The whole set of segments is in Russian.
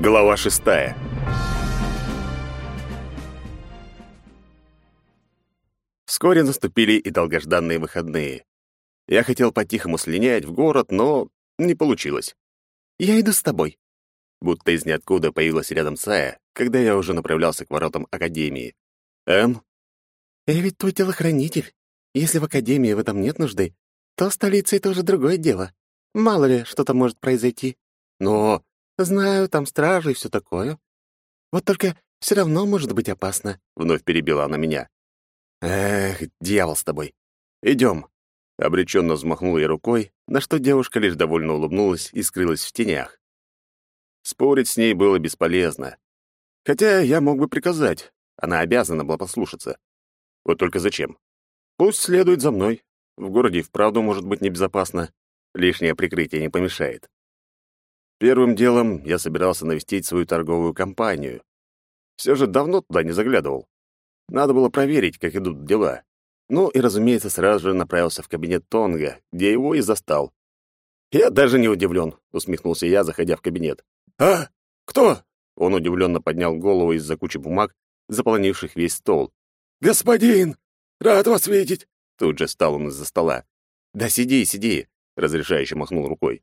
Глава шестая. Вскоре наступили и долгожданные выходные. Я хотел по-тихому слинять в город, но не получилось. «Я иду с тобой». Будто из ниоткуда появилась рядом Сая, когда я уже направлялся к воротам Академии. «Эм?» «Я ведь твой телохранитель. Если в Академии в этом нет нужды, то столица — это уже другое дело. Мало ли, что-то может произойти. Но... Знаю, там стражи и все такое. Вот только все равно может быть опасно», — вновь перебила она меня. «Эх, дьявол с тобой. Идем. Обреченно взмахнул я рукой, на что девушка лишь довольно улыбнулась и скрылась в тенях. Спорить с ней было бесполезно. Хотя я мог бы приказать. Она обязана была послушаться. Вот только зачем? Пусть следует за мной. В городе вправду может быть небезопасно. Лишнее прикрытие не помешает. Первым делом я собирался навестить свою торговую компанию. Все же давно туда не заглядывал. Надо было проверить, как идут дела. Ну и, разумеется, сразу же направился в кабинет Тонга, где его и застал. «Я даже не удивлен», — усмехнулся я, заходя в кабинет. «А? Кто?» Он удивленно поднял голову из-за кучи бумаг, заполонивших весь стол. «Господин! Рад вас видеть!» Тут же встал он из-за стола. «Да сиди, сиди!» — разрешающе махнул рукой.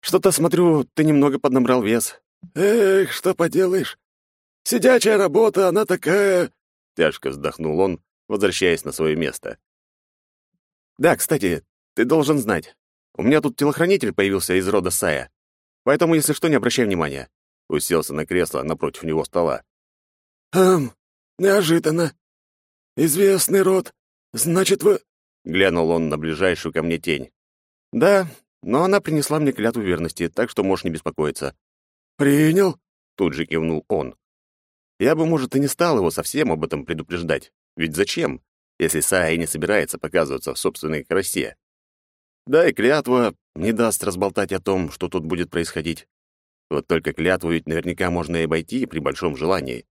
Что-то, смотрю, ты немного поднабрал вес. Эх, что поделаешь. Сидячая работа, она такая... Тяжко вздохнул он, возвращаясь на свое место. Да, кстати, ты должен знать. У меня тут телохранитель появился из рода Сая. Поэтому, если что, не обращай внимания. Уселся на кресло напротив него стола. «Эм, неожиданно. Известный род. Значит, вы...» Глянул он на ближайшую ко мне тень. «Да, но она принесла мне клятву верности, так что можешь не беспокоиться». «Принял?» — тут же кивнул он. Я бы, может, и не стал его совсем об этом предупреждать. Ведь зачем, если Сая не собирается показываться в собственной красе? Да и клятва не даст разболтать о том, что тут будет происходить. Вот только клятву ведь наверняка можно и обойти при большом желании.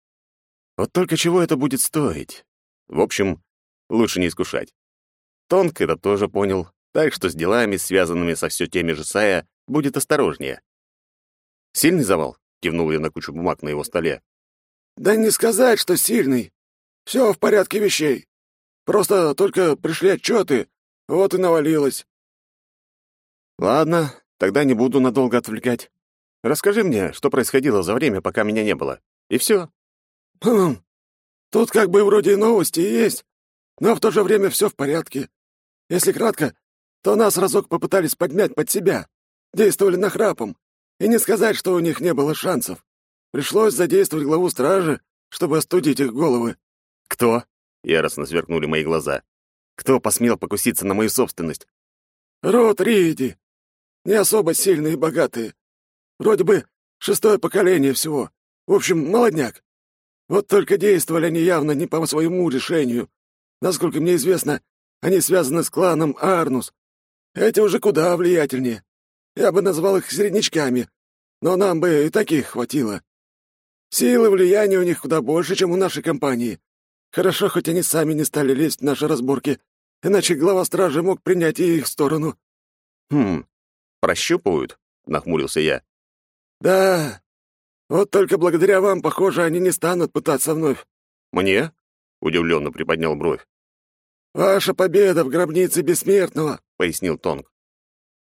Вот только чего это будет стоить? В общем, лучше не искушать. Тонк это тоже понял, так что с делами, связанными со все теми же Сая, будет осторожнее. «Сильный завал?» — кивнул я на кучу бумаг на его столе. «Да не сказать, что сильный. Все в порядке вещей. Просто только пришли отчеты, вот и навалилось». «Ладно, тогда не буду надолго отвлекать. Расскажи мне, что происходило за время, пока меня не было. И все». «Хм, тут как бы вроде новости есть, но в то же время все в порядке. Если кратко, то нас разок попытались подмять под себя, действовали нахрапом, и не сказать, что у них не было шансов. Пришлось задействовать главу стражи, чтобы остудить их головы». «Кто?» — яростно сверкнули мои глаза. «Кто посмел покуситься на мою собственность?» «Род Риди. Не особо сильные и богатые. Вроде бы шестое поколение всего. В общем, молодняк. Вот только действовали они явно не по своему решению. Насколько мне известно, они связаны с кланом Арнус, эти уже куда влиятельнее. Я бы назвал их среднячками, но нам бы и таких хватило. Силы влияния у них куда больше, чем у нашей компании. Хорошо, хоть они сами не стали лезть в наши разборки, иначе глава стражи мог принять и их сторону». «Хм, прощупывают?» — нахмурился я. «Да, вот только благодаря вам, похоже, они не станут пытаться вновь». «Мне?» — удивленно приподнял бровь. «Ваша победа в гробнице бессмертного», — пояснил Тонг.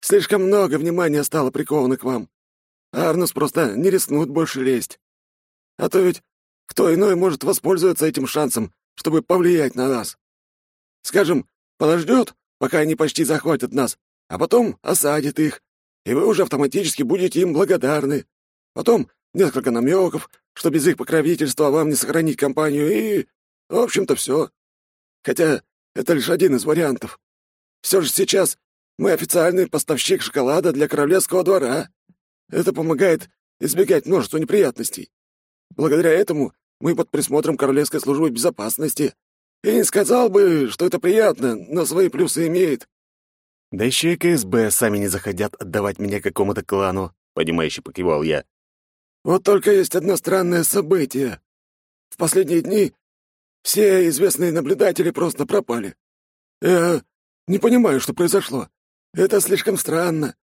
«Слишком много внимания стало приковано к вам. Арнус просто не рискнут больше лезть. А то ведь кто иной может воспользоваться этим шансом, чтобы повлиять на нас. Скажем, подождет, пока они почти захватят нас, а потом осадит их, и вы уже автоматически будете им благодарны. Потом несколько намеков, что без их покровительства вам не сохранить компанию, и, в общем-то, все. Хотя это лишь один из вариантов. Все же сейчас мы официальный поставщик шоколада для королевского двора. Это помогает избегать множества неприятностей. Благодаря этому мы под присмотром Королевской службы безопасности. И не сказал бы, что это приятно, но свои плюсы имеет. Да еще и КСБ сами не захотят отдавать меня какому-то клану, понимающе покивал я. Вот только есть одно странное событие. В последние дни все известные наблюдатели просто пропали. Я не понимаю, что произошло. Это слишком странно.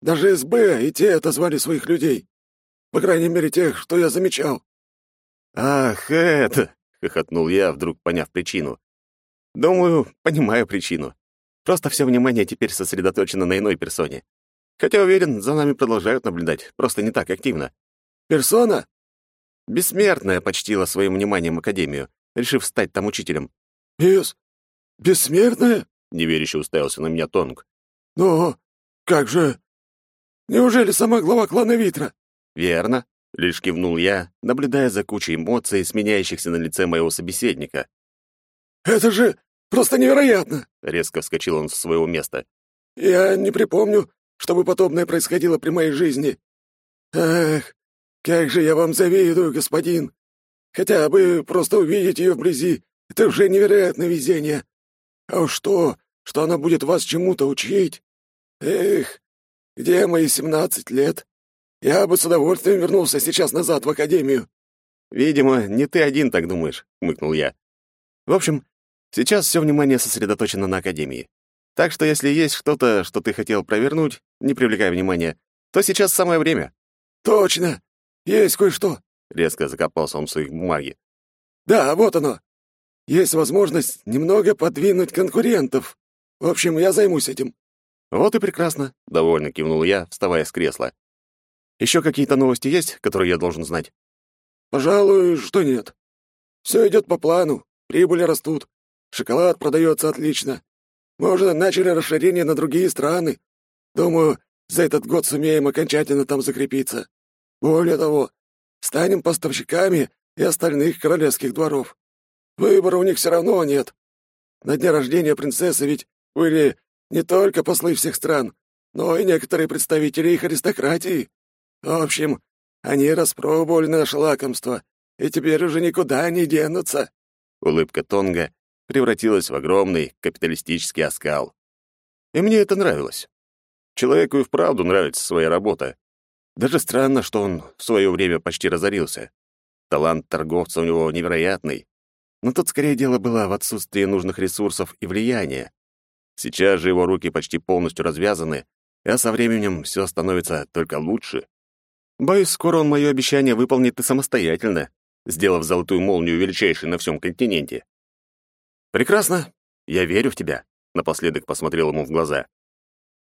Даже СБ и те отозвали своих людей. По крайней мере, тех, что я замечал». «Ах, это!» — хохотнул я, вдруг поняв причину. «Думаю, понимаю причину. Просто все внимание теперь сосредоточено на иной персоне. Хотя, уверен, за нами продолжают наблюдать, просто не так активно». «Персона?» Бессмертная почтила своим вниманием Академию, решив стать там учителем. «Бес... бессмертная?» — неверяще уставился на меня Тонг. «Но как же... Неужели сама глава клана Витра?» «Верно», — лишь кивнул я, наблюдая за кучей эмоций, сменяющихся на лице моего собеседника. «Это же просто невероятно!» — резко вскочил он с своего места. «Я не припомню, чтобы подобное происходило при моей жизни. Эх, как же я вам завидую, господин! Хотя бы просто увидеть ее вблизи — это уже невероятное везение. А уж то, что она будет вас чему-то учить. Эх, где мои семнадцать лет? Я бы с удовольствием вернулся сейчас назад в академию. Видимо, не ты один так думаешь, хмыкнул я. В общем, сейчас все внимание сосредоточено на академии. Так что если есть что-то, что ты хотел провернуть, не привлекая внимания, то сейчас самое время. Точно. Есть кое-что. Резко закопался он в своих бумаге. Да, вот оно. Есть возможность немного подвинуть конкурентов. В общем, я займусь этим. Вот и прекрасно, довольно кивнул я, вставая с кресла. Еще какие-то новости есть, которые я должен знать? Пожалуй, что нет. Все идет по плану, прибыли растут, шоколад продается отлично. Мы уже начали расширение на другие страны. Думаю, за этот год сумеем окончательно там закрепиться. Более того, станем поставщиками и остальных королевских дворов. Выбора у них все равно нет. На дне рождения принцессы ведь были не только послы всех стран, но и некоторые представители их аристократии. В общем, они распробовали наше лакомство, и теперь уже никуда не денутся». Улыбка Тонга превратилась в огромный капиталистический оскал. И мне это нравилось. Человеку и вправду нравится своя работа. Даже странно, что он в свое время почти разорился. Талант торговца у него невероятный. Но тут скорее дело было в отсутствии нужных ресурсов и влияния. Сейчас же его руки почти полностью развязаны, а со временем все становится только лучше. Боюсь, скоро он мое обещание выполнит и самостоятельно, сделав золотую молнию величайшей на всем континенте. «Прекрасно. Я верю в тебя», — напоследок посмотрел ему в глаза.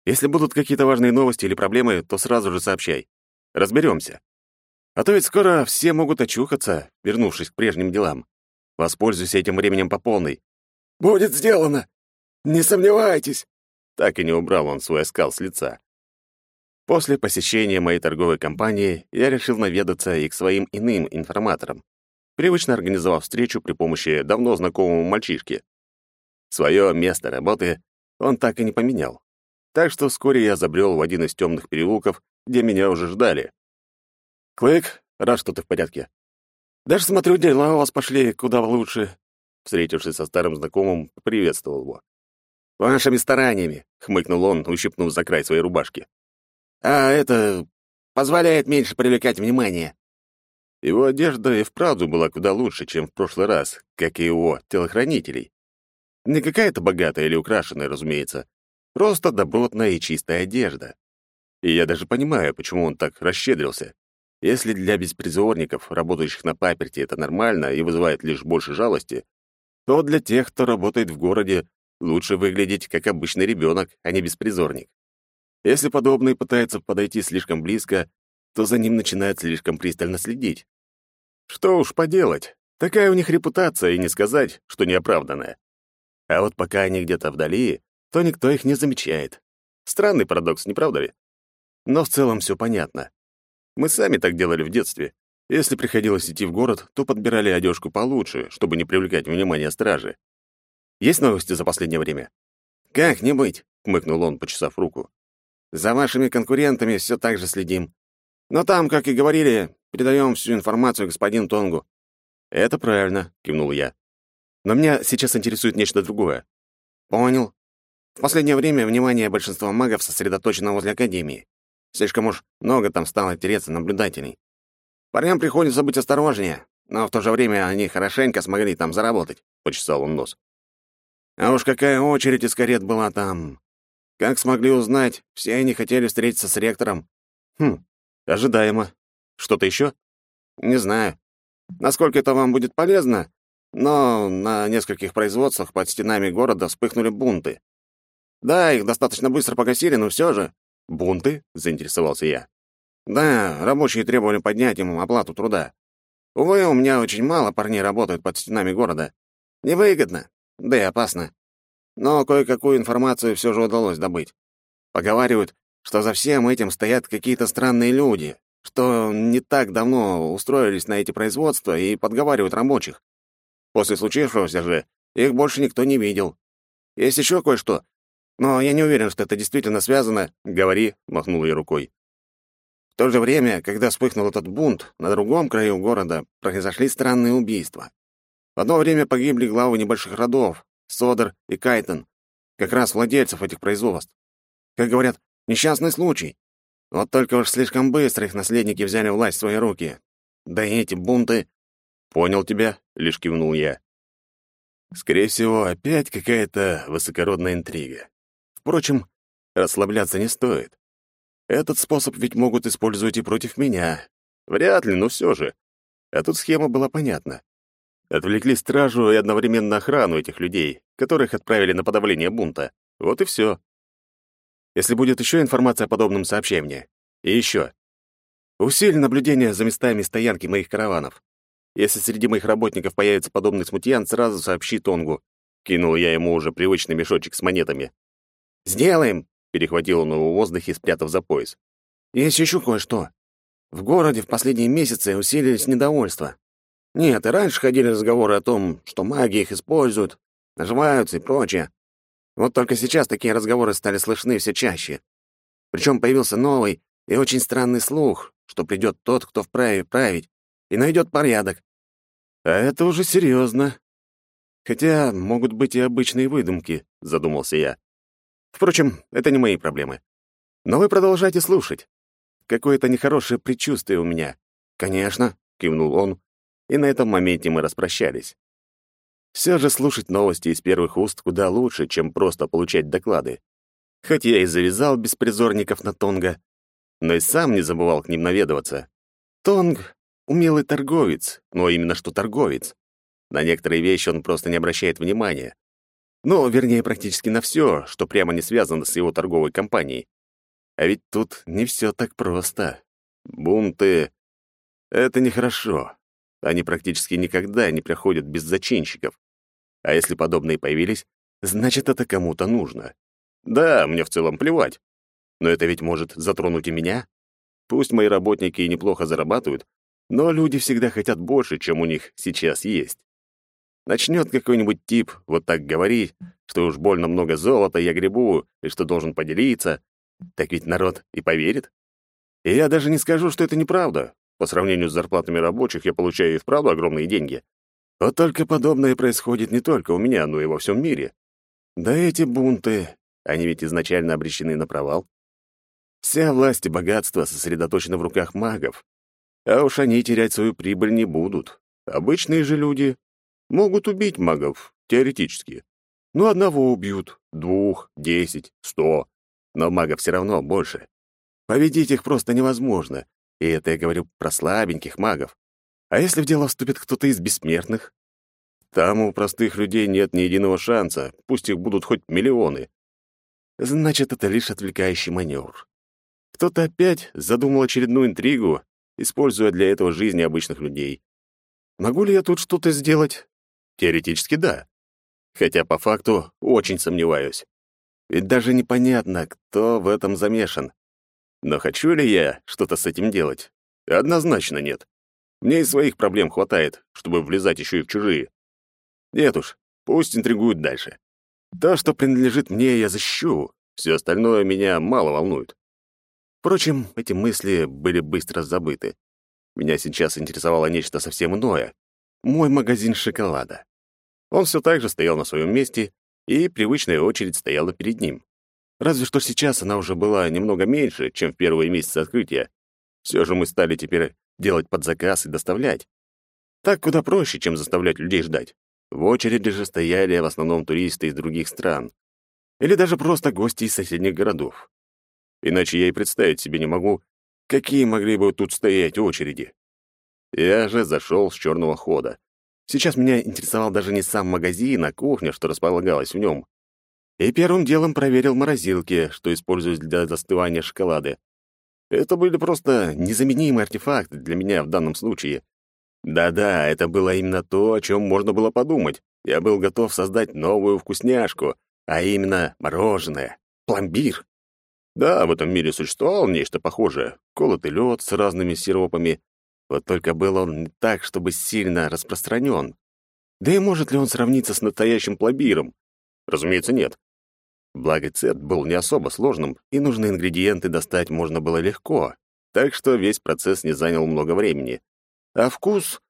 «Если будут какие-то важные новости или проблемы, то сразу же сообщай. Разберемся. А то ведь скоро все могут очухаться, вернувшись к прежним делам. Воспользуйся этим временем по полной». «Будет сделано. Не сомневайтесь». Так и не убрал он свой оскал с лица. После посещения моей торговой компании я решил наведаться и к своим иным информаторам, привычно организовав встречу при помощи давно знакомого мальчишки. Свое место работы он так и не поменял. Так что вскоре я забрел в один из темных переулков, где меня уже ждали. «Клык, рад, что ты в порядке. Даже смотрю, дела у вас пошли куда лучше». Встретившись со старым знакомым, приветствовал его. «Вашими стараниями», — хмыкнул он, ущипнув за край своей рубашки. «А это позволяет меньше привлекать внимание». Его одежда и вправду была куда лучше, чем в прошлый раз, как и его телохранителей. Не какая-то богатая или украшенная, разумеется, просто добротная и чистая одежда. И я даже понимаю, почему он так расщедрился. Если для беспризорников, работающих на паперти, это нормально и вызывает лишь больше жалости, то для тех, кто работает в городе, лучше выглядеть как обычный ребенок, а не беспризорник. Если подобный пытается подойти слишком близко, то за ним начинают слишком пристально следить. Что уж поделать, такая у них репутация, и не сказать, что неоправданная. А вот пока они где-то вдали, то никто их не замечает. Странный парадокс, не правда ли? Но в целом все понятно. Мы сами так делали в детстве. Если приходилось идти в город, то подбирали одежку получше, чтобы не привлекать внимание стражи. Есть новости за последнее время? Как не быть, хмыкнул он, почесав руку. За вашими конкурентами все так же следим. Но там, как и говорили, передаем всю информацию господину Тонгу. Это правильно, кивнул я. Но меня сейчас интересует нечто другое. Понял. В последнее время внимание большинства магов сосредоточено возле Академии. Слишком уж много там стало интереса наблюдателей. Парням приходится быть осторожнее, но в то же время они хорошенько смогли там заработать, — почесал он нос. А уж какая очередь из карет была там. Как смогли узнать, все они хотели встретиться с ректором. Хм, ожидаемо. Что-то еще? Не знаю. Насколько это вам будет полезно, но на нескольких производствах под стенами города вспыхнули бунты. Да, их достаточно быстро погасили, но все же. Бунты? заинтересовался я. Да, рабочие требовали поднять им оплату труда. Увы, у меня очень мало парней работают под стенами города. Невыгодно, да и опасно. Но кое-какую информацию все же удалось добыть. Поговаривают, что за всем этим стоят какие-то странные люди, что не так давно устроились на эти производства и подговаривают рабочих. После случившегося же их больше никто не видел. Есть еще кое-что, но я не уверен, что это действительно связано. Говори, махнул я рукой. В то же время, когда вспыхнул этот бунт, на другом краю города произошли странные убийства. В одно время погибли главы небольших родов, Содер и Кайтон, как раз владельцев этих производств. Как говорят, несчастный случай. Вот только уж слишком быстро их наследники взяли власть в свои руки. Да и эти бунты... «Понял тебя», — лишь кивнул я. Скорее всего, опять какая-то высокородная интрига. Впрочем, расслабляться не стоит. Этот способ ведь могут использовать и против меня. Вряд ли, но все же. А тут схема была понятна. Отвлекли стражу и одновременно охрану этих людей, которых отправили на подавление бунта. Вот и все. Если будет еще информация о подобном, сообщай мне. И еще. Усиль наблюдение за местами стоянки моих караванов. Если среди моих работников появится подобный смутьян, сразу сообщи Тонгу. Кинул я ему уже привычный мешочек с монетами. «Сделаем!» — перехватил он его в воздухе, спрятав за пояс. «Есть еще кое-что. В городе в последние месяцы усилились недовольства. Нет, и раньше ходили разговоры о том, что маги их используют, наживаются и прочее. Вот только сейчас такие разговоры стали слышны все чаще. Причем появился новый и очень странный слух, что придет тот, кто вправе править, и найдет порядок. А это уже серьезно. Хотя могут быть и обычные выдумки, задумался я. Впрочем, это не мои проблемы. Но вы продолжайте слушать. Какое-то нехорошее предчувствие у меня. Конечно, кивнул он, и на этом моменте мы распрощались. Все же слушать новости из первых уст куда лучше, чем просто получать доклады. Хоть я и завязал беспризорников на Тонга, но и сам не забывал к ним наведываться. Тонг Умелый торговец, но именно что торговец. На некоторые вещи он просто не обращает внимания. Ну, вернее, практически на все, что прямо не связано с его торговой компанией. А ведь тут не все так просто. Бунты — это нехорошо. Они практически никогда не проходят без зачинщиков. А если подобные появились, значит, это кому-то нужно. Да, мне в целом плевать. Но это ведь может затронуть и меня. Пусть мои работники и неплохо зарабатывают, но люди всегда хотят больше, чем у них сейчас есть. Начнет какой-нибудь тип вот так говорить, что уж больно много золота я гребу и что должен поделиться, так ведь народ и поверит. И я даже не скажу, что это неправда. По сравнению с зарплатами рабочих я получаю и вправду огромные деньги. Вот только подобное происходит не только у меня, но и во всем мире. Да эти бунты, они ведь изначально обречены на провал. Вся власть и богатство сосредоточены в руках магов, а уж они терять свою прибыль не будут. Обычные же люди могут убить магов, теоретически. Ну, одного убьют, двух, десять, сто. Но магов все равно больше. Победить их просто невозможно. И это я говорю про слабеньких магов. А если в дело вступит кто-то из бессмертных? Там у простых людей нет ни единого шанса, пусть их будут хоть миллионы. Значит, это лишь отвлекающий маневр. Кто-то опять задумал очередную интригу используя для этого жизни обычных людей. Могу ли я тут что-то сделать? Теоретически да. Хотя по факту очень сомневаюсь. Ведь даже непонятно, кто в этом замешан. Но хочу ли я что-то с этим делать? Однозначно нет. Мне и своих проблем хватает, чтобы влезать еще и в чужие. Нет уж, пусть интригуют дальше. То, что принадлежит мне, я защищу. Все остальное меня мало волнует. Впрочем, эти мысли были быстро забыты. Меня сейчас интересовало нечто совсем иное. Мой магазин шоколада. Он все так же стоял на своем месте, и привычная очередь стояла перед ним. Разве что сейчас она уже была немного меньше, чем в первые месяцы открытия. Все же мы стали теперь делать под заказ и доставлять. Так куда проще, чем заставлять людей ждать. В очереди же стояли в основном туристы из других стран. Или даже просто гости из соседних городов. Иначе я и представить себе не могу, какие могли бы тут стоять очереди? Я же зашел с черного хода. Сейчас меня интересовал даже не сам магазин, а кухня, что располагалась в нем. И первым делом проверил морозилки, что используют для застывания шоколады. Это были просто незаменимые артефакты для меня в данном случае. Да-да, это было именно то, о чем можно было подумать. Я был готов создать новую вкусняшку, а именно мороженое, пломбир. Да, в этом мире существовало нечто похожее. Колотый лед с разными сиропами. Вот только был он не так, чтобы сильно распространен. Да и может ли он сравниться с настоящим пломбиром? Разумеется, нет. Благо, рецепт был не особо сложным, и нужные ингредиенты достать можно было легко, так что весь процесс не занял много времени. А вкус,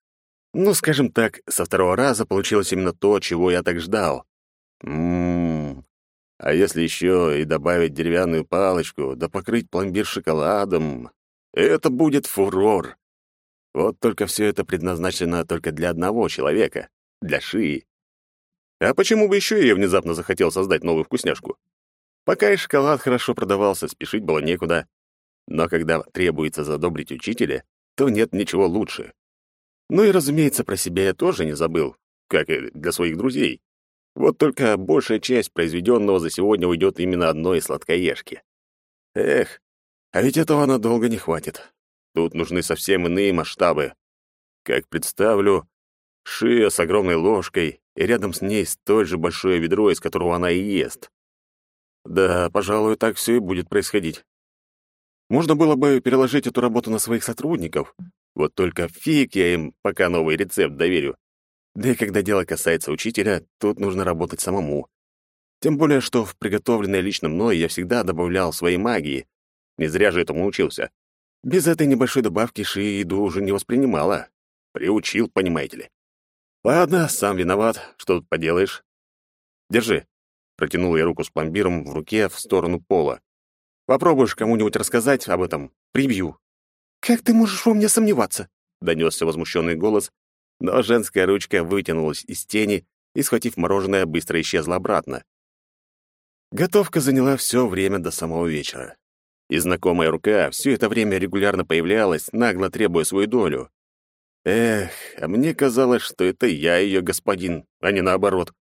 ну, скажем так, со второго раза получилось именно то, чего я так ждал. Ммм, а если еще и добавить деревянную палочку, да покрыть пломбир шоколадом, это будет фурор. Вот только все это предназначено только для одного человека, для Шии. А почему бы еще я внезапно захотел создать новую вкусняшку? Пока и шоколад хорошо продавался, спешить было некуда. Но когда требуется задобрить учителя, то нет ничего лучше. Ну и, разумеется, про себя я тоже не забыл, как и для своих друзей. Вот только большая часть произведенного за сегодня уйдет именно одной сладкоежке. Эх, а ведь этого надолго не хватит. Тут нужны совсем иные масштабы. Как представлю, шия с огромной ложкой, и рядом с ней столь же большое ведро, из которого она и ест. Да, пожалуй, так все и будет происходить. Можно было бы переложить эту работу на своих сотрудников, вот только фиг я им пока новый рецепт доверю. Да и когда дело касается учителя, тут нужно работать самому. Тем более, что в приготовленное лично мной я всегда добавлял свои магии. Не зря же этому учился. Без этой небольшой добавки Ши еду уже не воспринимала. Приучил, понимаете ли. Ладно, сам виноват, что тут поделаешь. Держи. Протянул я руку с пломбиром в руке в сторону пола. Попробуешь кому-нибудь рассказать об этом, прибью. Как ты можешь во мне сомневаться? Донесся возмущенный голос, но женская ручка вытянулась из тени и, схватив мороженое, быстро исчезла обратно. Готовка заняла все время до самого вечера. И знакомая рука все это время регулярно появлялась, нагло требуя свою долю. Эх, а мне казалось, что это я ее господин, а не наоборот.